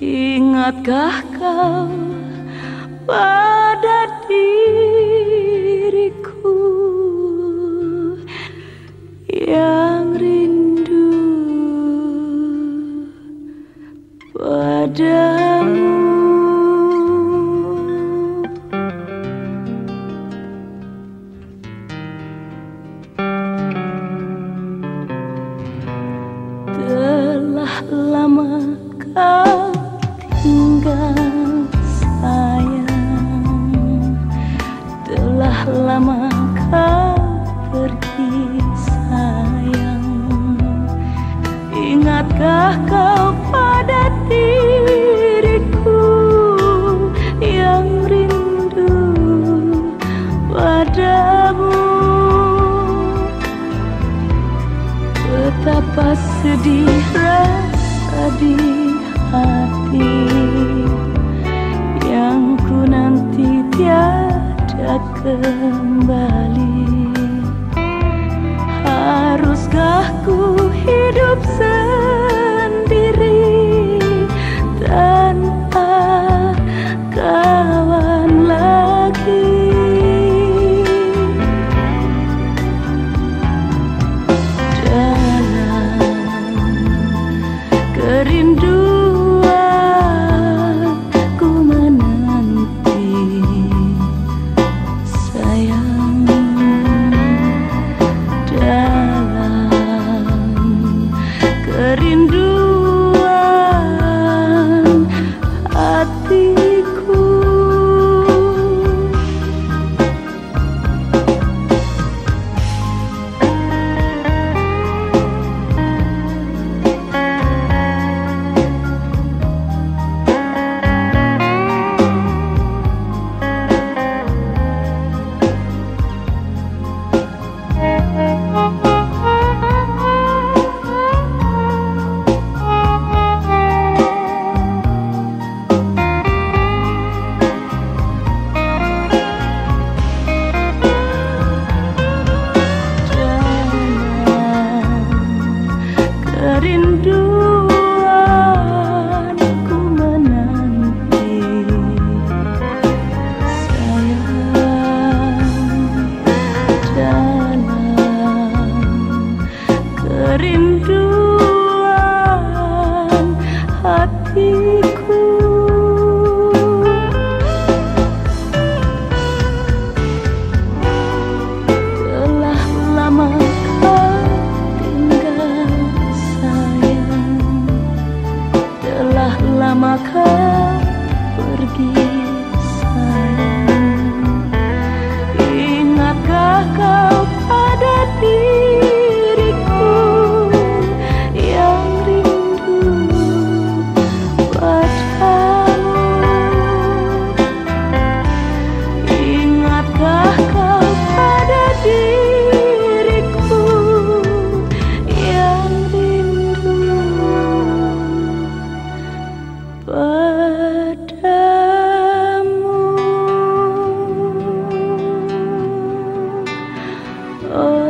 Ingatkah kau pada diriku yang rindu padamu Lama kau pergi sayang. Ingatkah kau pada diriku yang rindu padamu? Betapa sedih rasa di hati tiada kembali. Haruskah ku hidup Karim padamu. Oh